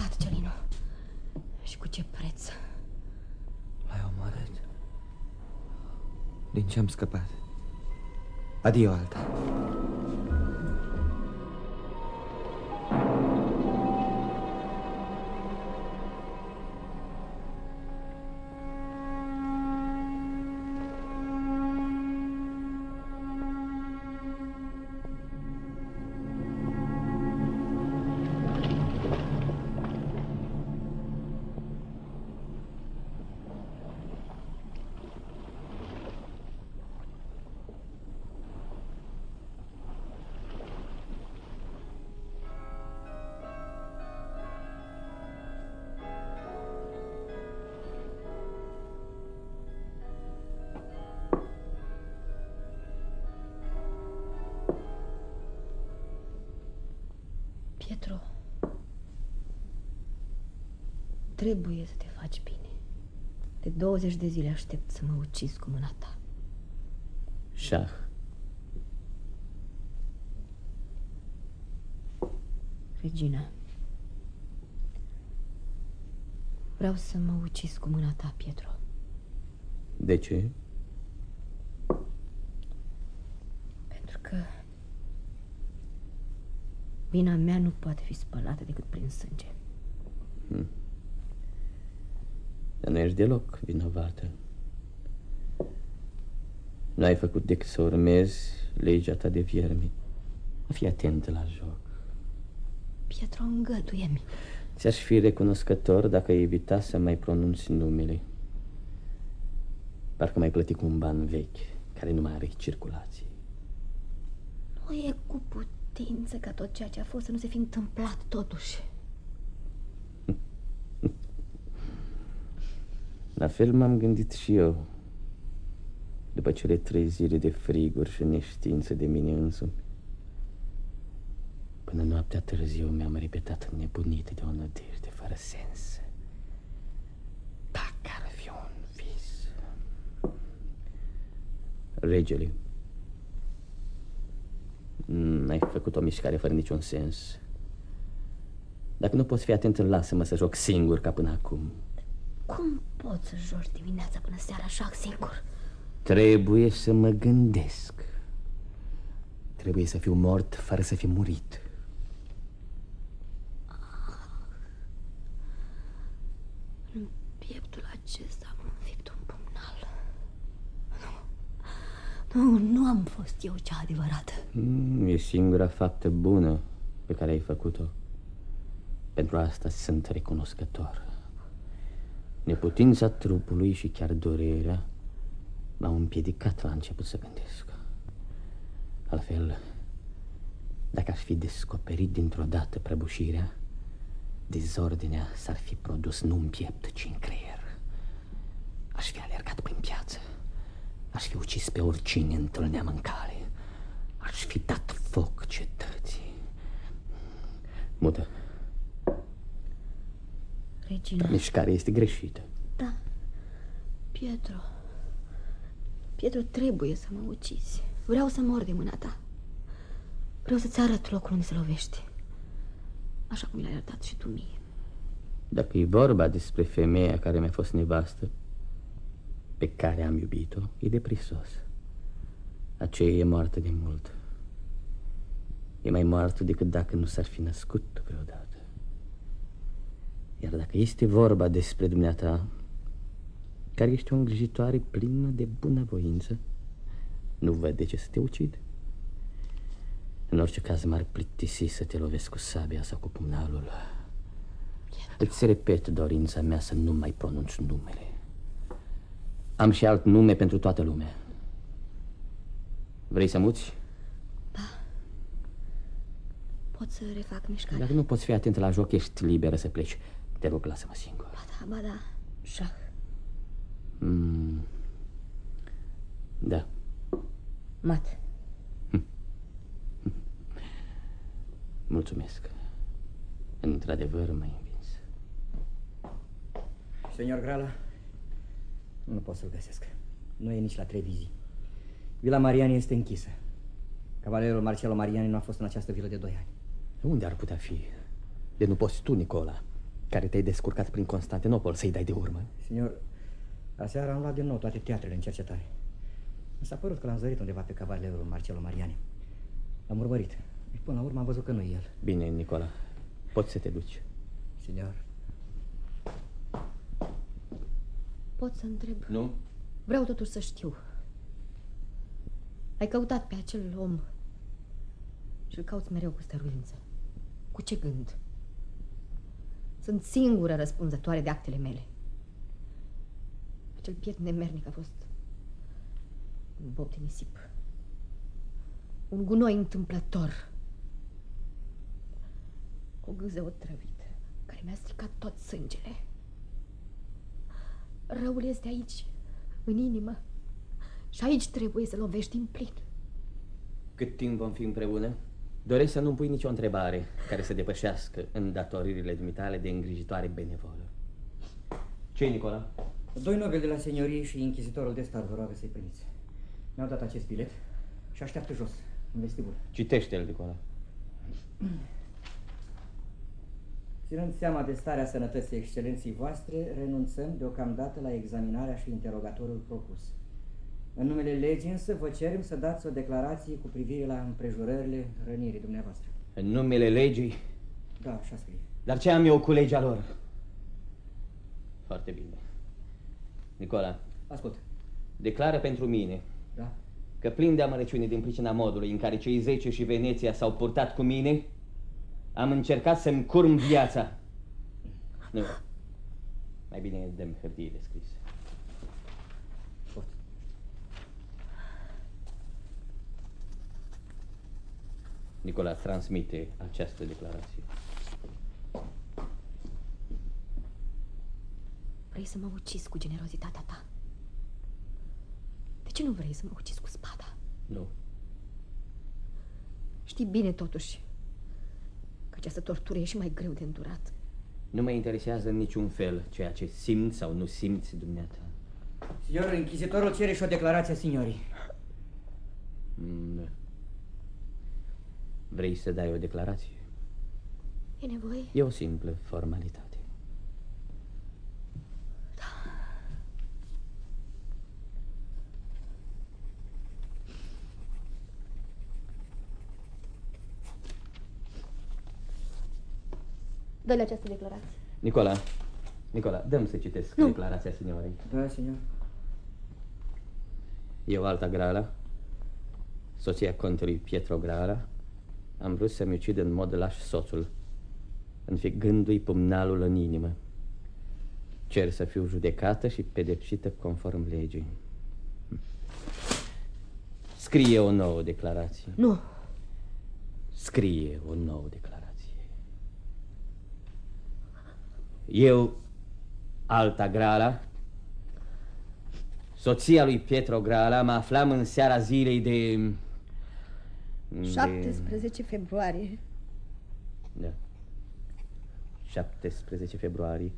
luat, Celino. Și cu ce preț? L-ai omorât? Din ce am scăpat? Adio, Alta. Pietro, trebuie să te faci bine. De 20 de zile aștept să mă ucizi cu mâna ta. Șah. Regina, vreau să mă ucizi cu mâna ta, Pietro. De ce? Pentru că vina mea nu poate fi spălată decât prin sânge. Hm. Dar nu ești deloc vinovată. Nu ai făcut decât să urmezi legea ta de viermi. Fii atent la joc. Pietro, îngăduie-mi. Ți-aș fi recunoscător dacă ai evita să mai pronunți numele. Parcă mai plăti cu un ban vechi, care nu mai are circulație. Nu e cu putință ca tot ceea ce a fost să nu se fi întâmplat totuși. La fel m-am gândit și eu. După cele trei zile de friguri și neștiință de mine însumi. Până noaptea târziu mi-am repetat nebunit de o nădejde fără sens. Dacă ar fi un vis. Regele, mm, ai făcut o mișcare fără niciun sens. Dacă nu poți fi atent, lasă-mă să joc singur ca până acum. Cum poți să joci dimineața până seara așa singur? Trebuie să mă gândesc. Trebuie să fiu mort fără să fi murit. În pieptul acesta am înfipt un pumnal. Nu, nu, nu am fost eu cea adevărată. Mm, e singura faptă bună pe care ai făcut-o. Pentru asta sunt recunoscător. Neputința trupului și chiar durerea m-au împiedicat la început să gândesc. Altfel, dacă aș fi descoperit dintr-o dată prăbușirea, dezordinea s-ar fi produs nu în piept, ci în creier. Aș fi alergat prin piață. Aș fi ucis pe oricine întâlneam în cale. Aș fi dat foc cetății. Mută. Regina. Mișcarea este greșită. Da. Pietro. Pietro, trebuie să mă ucizi. Vreau să mor de mâna ta. Vreau să-ți arăt locul unde se lovește. Așa cum mi l-ai arătat și tu mie. Dacă e vorba despre femeia care mi-a fost nevastă, pe care am iubit-o, e deprisos. Aceea e moartă de mult. E mai moartă decât dacă nu s-ar fi născut vreodată. Iar dacă este vorba despre dumneata, care ești o îngrijitoare plină de bunăvoință, nu văd de ce să te ucid. În orice caz m-ar plictisi să te lovesc cu sabia sau cu pumnalul. Îți repet dorința mea să nu mai pronunț numele. Am și alt nume pentru toată lumea. Vrei să muți? Da. Pot să refac mișcarea? Dacă nu poți fi atent la joc, ești liberă să pleci. Te rog, lasă-mă singur. Ba da, ba da. Șah. Mm. Da. Mat. Mulțumesc. Într-adevăr m-ai învins. Senior Grala, nu pot să-l găsesc. Nu e nici la Trevizi. Vila Mariani este închisă. Cavalerul Marcello Mariani nu a fost în această vilă de doi ani. Unde ar putea fi? De nu poți tu, Nicola. care te-ai descurcat prin Constantinopol să-i dai de urmă? Signor, aseară am luat din nou toate teatrele în cercetare. Mi s-a părut că l-am zărit undeva pe cavalerul Marcelo Mariani. L-am urmărit. Și până la urmă am văzut că nu e el. Bine, Nicola. Poți să te duci. Signor, Pot să întreb? Nu? Vreau totuși să știu. Ai căutat pe acel om și îl cauți mereu cu stăruință. Cu ce gând? Sunt singură răspunzătoare de actele mele. Acel piet nemernic a fost un bob de nisip. Un gunoi întâmplător. O gâză otrăvită care mi-a stricat tot sângele. Răul este aici, în inimă. Și aici trebuie să lovești în plin. Cât timp vom fi împreună? Doresc să nu pui nicio întrebare care să depășească îndatoririle dumitale de îngrijitoare benevolă. ce Nicola? doi nobili de la seniorie și inchizitorul de stat vă roagă să-i primiți. Mi-au dat acest bilet și așteaptă jos, în vestibul. Citește-l, Nicola. Ținând seama de starea sănătății excelenții voastre, renunțăm deocamdată la examinarea și interogatorul propus. În numele legii însă vă cerem să dați o declarație cu privire la împrejurările rănirii dumneavoastră. În numele legii? Da, așa scrie. Dar ce am eu cu legea lor? Foarte bine. Nicola, Ascult. declară pentru mine Da? că plin de amărăciune din pricina modului în care cei zece și Veneția s-au purtat cu mine, am încercat să-mi curm viața. Nu. Mai bine dăm hârtie de scris. Pot. Nicola, transmite această declarație. Vrei să mă ucizi cu generozitatea ta? De ce nu vrei să mă ucizi cu spada? Nu. Știi bine, totuși, că această tortură e și mai greu de îndurat. Nu mă interesează în niciun fel ceea ce simți sau nu simți dumneata. Signor, inchizitorul cere și o declarație a signorii. Mm, da. Vrei să dai o declarație? E nevoie? E o simplă formalitate. Dă-le această declarație. Nicola, Nicola, dăm să citesc Nu. declarația signorei. Da, signor. Eu, Alta Grala, soția contelui Pietro Grala, am vrut să-mi ucid în mod laș soțul, înfigându-i pumnalul în inimă. Cer să fiu judecată și pedepsită conform legii. Scrie o nouă declarație. Nu, Scrie o nouă declarație. Eu, Alta Grala, soția lui Pietro Grala, mă aflam în seara zilei de... de- 17 februarie. Da. 17 februarie,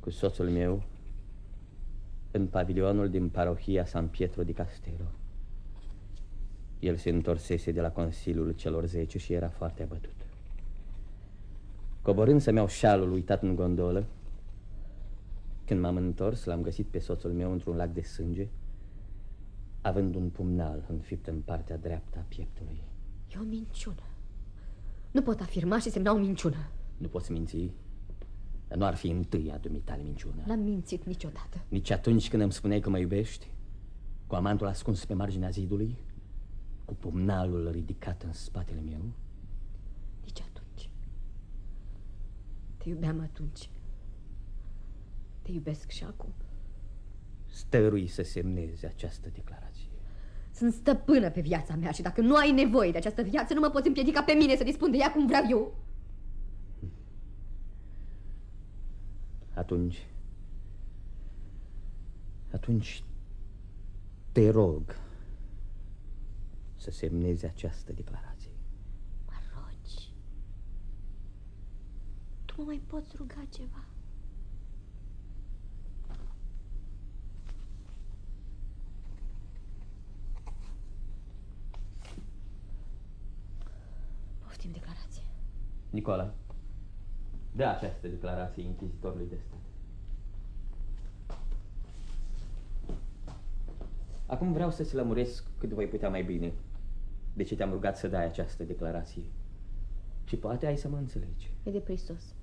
cu soțul meu, în pavilionul din parohia San Pietro di Castello. El se întorsese de la Consiliul celor zece și era foarte abătut. Coborând să-mi iau șalul uitat în gondolă, când m-am întors, l-am găsit pe soțul meu într-un lac de sânge, având un pumnal înfipt în partea dreaptă a pieptului. E o minciună. Nu pot afirma și semna o minciună. Nu poți minți, dar nu ar fi întâia dumitale minciună. N-am mințit niciodată. Nici atunci când îmi spuneai că mă iubești, cu amantul ascuns pe marginea zidului, cu pumnalul ridicat în spatele meu, Nici atunci. Te iubeam atunci. Te iubesc și acum. stărui să semneze această declarație. Sunt stăpână pe viața mea și dacă nu ai nevoie de această viață, nu mă poți împiedica pe mine să dispun de ea cum vreau eu. Atunci, atunci te rog să semnezi această declarație. Mă rogi. Tu mă mai poți ruga ceva? Poftim declarație. Nicola, Dă această declarație inchizitorului de stat. Acum vreau să-ți lămuresc cât voi putea mai bine de ce te-am rugat să dai această declarație. Și poate ai să mă înțelegi. E de pristos.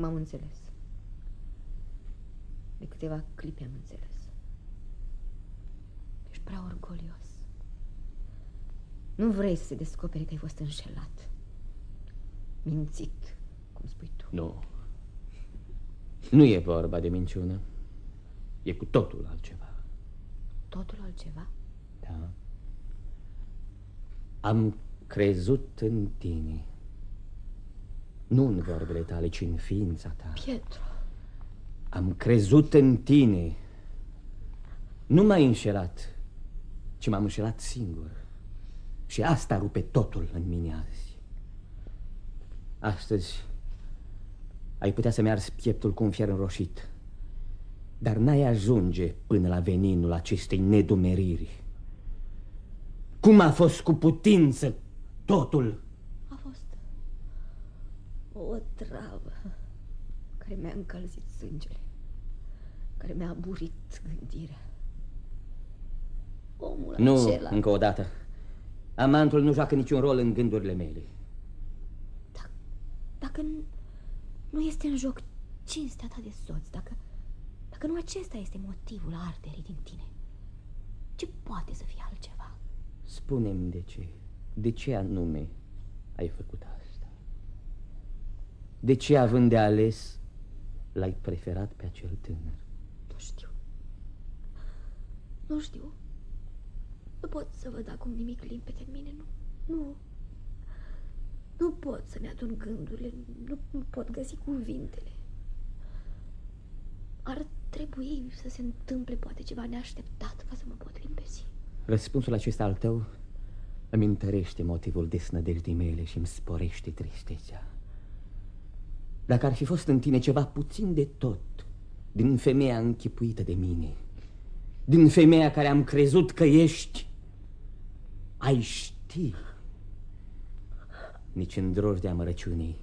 Acum am înțeles. De câteva clipe am înțeles. Ești prea orgolios. Nu vrei să se descopere că ai fost înșelat. Mințit, cum spui tu. Nu. Nu e vorba de minciună. E cu totul altceva. Totul altceva? Da. Am crezut în tine. Nu în vorbele tale, ci în ființa ta. Pietro. Am crezut în tine. Nu m-ai înșelat, ci m-am înșelat singur. Și asta rupe totul în mine azi. Astăzi ai putea să-mi arzi pieptul cu un fier înroșit, dar n-ai ajunge până la veninul acestei nedumeriri. Cum a fost cu putință totul? A fost o travă care mi-a încălzit sângele, care mi-a burit gândirea. Omul Nu, acela... încă o dată. Amantul nu joacă niciun rol în gândurile mele. Dacă, dacă nu, nu este în joc cinstea ta de soț, dacă, dacă nu acesta este motivul arderii din tine, ce poate să fie altceva? Spune-mi de ce. De ce anume ai făcut asta? De ce, având de ales, l-ai preferat pe acel tânăr? Nu știu. Nu știu. Nu pot să văd acum nimic limpede în mine. Nu. Nu. Nu pot să-mi adun gândurile. Nu, nu pot găsi cuvintele. Ar trebui să se întâmple poate ceva neașteptat ca să mă pot limpezi. Răspunsul acesta al tău îmi întărește motivul desnădejdii mele și îmi sporește tristețea. Dacă ar fi fost în tine ceva puțin de tot din femeia închipuită de mine, din femeia care am crezut că ești, ai ști. Nici în drojdea amărăciunii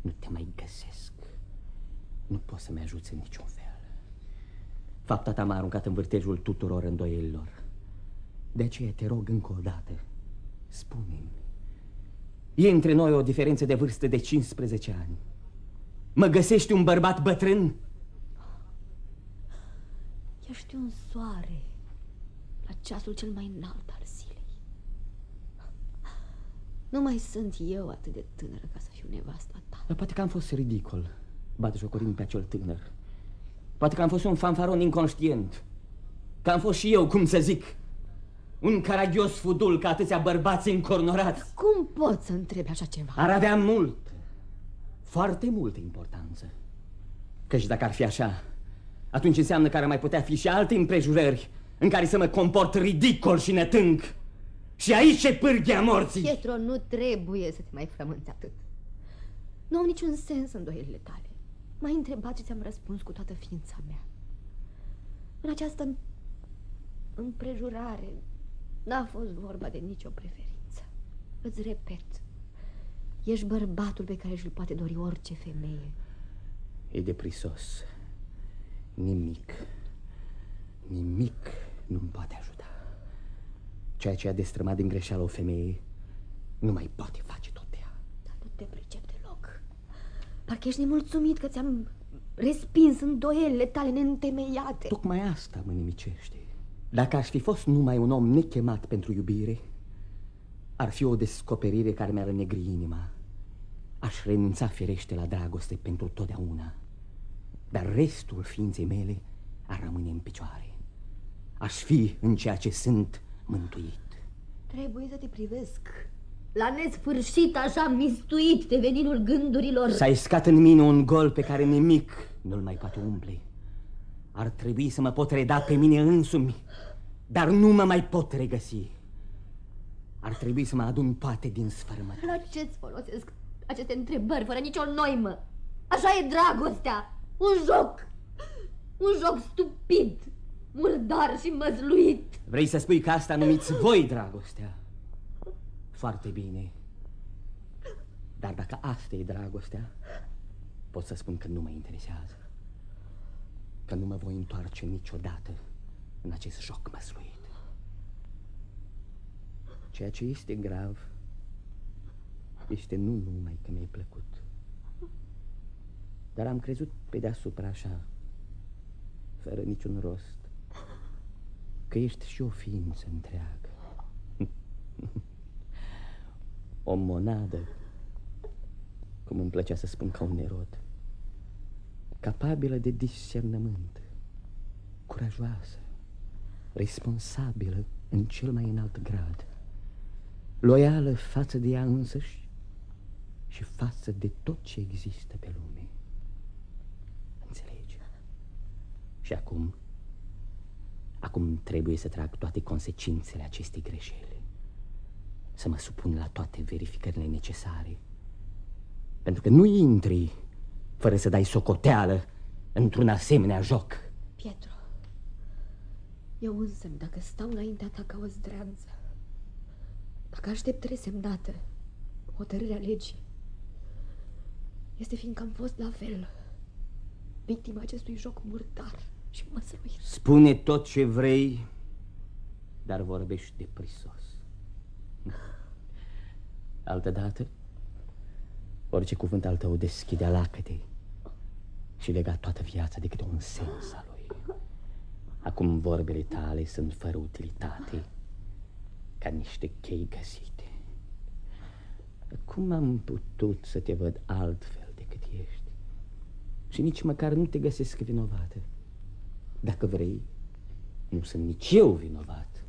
nu te mai găsesc. Nu poți să-mi ajuți în niciun fel. Fapta ta m-a aruncat în vârtejul tuturor îndoielilor. De aceea te rog încă o dată, spune-mi. E între noi o diferență de vârstă de 15 ani. Mă găsești un bărbat bătrân? Ești un soare la ceasul cel mai înalt al zilei. Nu mai sunt eu atât de tânără ca să fiu nevasta ta. Dar poate că am fost ridicol, bate jocorind pe acel tânăr. Poate că am fost un fanfaron inconștient. Că am fost și eu, cum să zic, un caragios fudul ca atâția bărbați încornorați. Cum poți să întrebi așa ceva? Ar avea mult, foarte multă importanță. Căci dacă ar fi așa, atunci înseamnă că ar mai putea fi și alte împrejurări în care să mă comport ridicol și netâng. Și aici e pârghia morții. Pietro, nu trebuie să te mai frămânți atât. Nu au niciun sens îndoielile tale. M-ai întrebat și ți-am răspuns cu toată ființa mea. În această împrejurare n-a fost vorba de nicio preferință. Îți repet, ești bărbatul pe care și-l poate dori orice femeie. E deprisos. Nimic, nimic nu-mi poate ajuta. Ceea ce a destrămat din greșeală o femeie nu mai poate face tot ea. Dar nu te pricep deloc. Parcă ești nemulțumit că ți-am respins îndoielile tale neîntemeiate. Tocmai asta mă nimicește. Dacă aș fi fost numai un om nechemat pentru iubire, ar fi o descoperire care mi-ar negri inima. Aș renunța firește la dragoste pentru totdeauna. Dar restul ființei mele ar rămâne în picioare. Aș fi în ceea ce sunt mântuit. Trebuie să te privesc. La nesfârșit, așa mistuit de veninul gândurilor. S-a iscat în mine un gol pe care nimic nu-l mai poate umple. Ar trebui să mă pot reda pe mine însumi, dar nu mă mai pot regăsi. Ar trebui să mă adun toate din sfărâmătare. La ce-ți folosesc aceste întrebări fără nicio noimă? Așa e dragostea. Un joc. Un joc stupid, murdar și măzluit. Vrei să spui că asta numiți voi dragostea? Foarte bine. Dar dacă asta e dragostea, pot să spun că nu mă interesează. Că nu mă voi întoarce niciodată în acest joc măsluit. Ceea ce este grav este nu numai că mi-ai plăcut, dar am crezut pe deasupra așa, fără niciun rost, că ești și o ființă întreagă. o monadă, cum îmi plăcea să spun ca un nerod, capabilă de discernământ, curajoasă, responsabilă în cel mai înalt grad, loială față de ea însăși și față de tot ce există pe lume. Înțelegi? Și acum, acum trebuie să trag toate consecințele acestei greșeli, să mă supun la toate verificările necesare, pentru că nu intri fără să dai socoteală într-un asemenea joc. Pietro, eu însă, dacă stau înaintea ta ca o zdreanță, dacă aștept resemnată hotărârea legii, este fiindcă am fost la fel victima acestui joc murdar și măsăruit. Spune tot ce vrei, dar vorbești de prisos. Altădată, orice cuvânt al tău deschidea lacătei și lega toată viața de câte un sens al lui. Acum vorbele tale sunt fără utilitate, ca niște chei găsite. Cum am putut să te văd altfel decât ești? Și nici măcar nu te găsesc vinovată. Dacă vrei, nu sunt nici eu vinovat.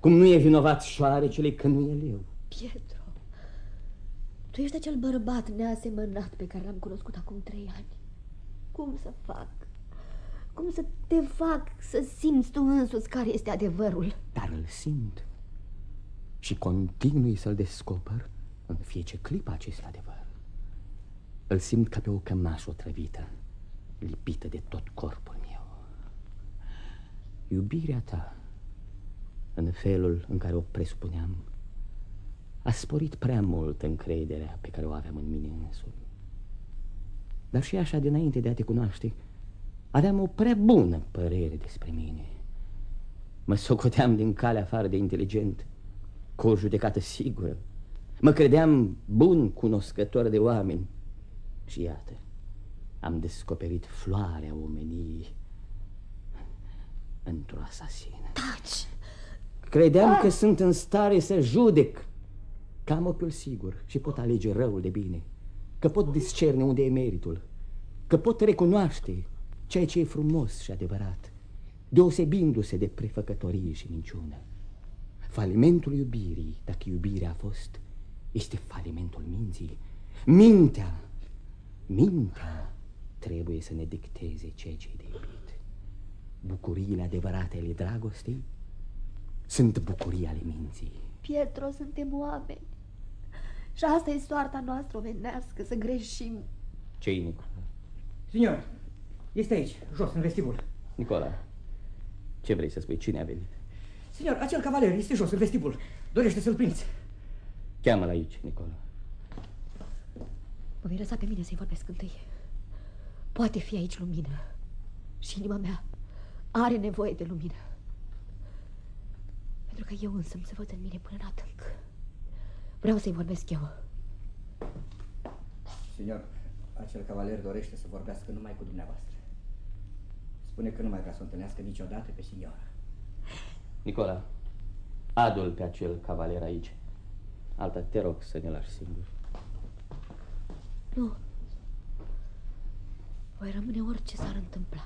Cum nu e vinovat șoarecele că nu e leu. Pietro, tu ești acel bărbat neasemănat pe care l-am cunoscut acum trei ani. Cum să fac? Cum să te fac să simți tu însuți care este adevărul? Dar îl simt și continui să-l descoper în fiecare clipă acest adevăr. Îl simt ca pe o cămașă otrăvită, lipită de tot corpul meu. Iubirea ta, în felul în care o presupuneam, a sporit prea mult încrederea pe care o aveam în mine însumi. Dar și așa dinainte de a te cunoaște, aveam o prea bună părere despre mine. Mă socoteam din calea afară de inteligent, cu o judecată sigură. Mă credeam bun cunoscător de oameni. Și iată, am descoperit floarea omeniei într-o asasină. Taci! Credeam că sunt în stare să judec, că am ochiul sigur și pot alege răul de bine, că pot discerne unde e meritul, că pot recunoaște ceea ce e frumos și adevărat, deosebindu-se de prefăcătorie și minciună. Falimentul iubirii, dacă iubirea a fost, este falimentul minții. Mintea, mintea trebuie să ne dicteze ceea ce e de iubit. Bucuriile adevărate ale dragostei sunt bucurii ale minții. Pietro, suntem oameni. Și asta e soarta noastră omenească, să greșim. Ce-i, Nicola? Signor, este aici, jos, în vestibul. Nicola, ce vrei să spui? Cine a venit? Signor, acel cavaler este jos, în vestibul. Dorește să-l prinzi. Cheamă-l aici, Nicola. Mă vei lăsa pe mine să-i vorbesc întâi. Poate fi aici lumină. Și inima mea are nevoie de lumină. Pentru că eu însă să văd în mine până în adânc. Vreau să-i vorbesc eu. Signor, acel cavaler dorește să vorbească numai cu dumneavoastră. Spune că nu mai vrea să o întâlnească niciodată pe signora. Nicola, adul pe acel cavaler aici. Alta, te rog să ne lași singur. Nu. Voi rămâne orice s-ar întâmpla.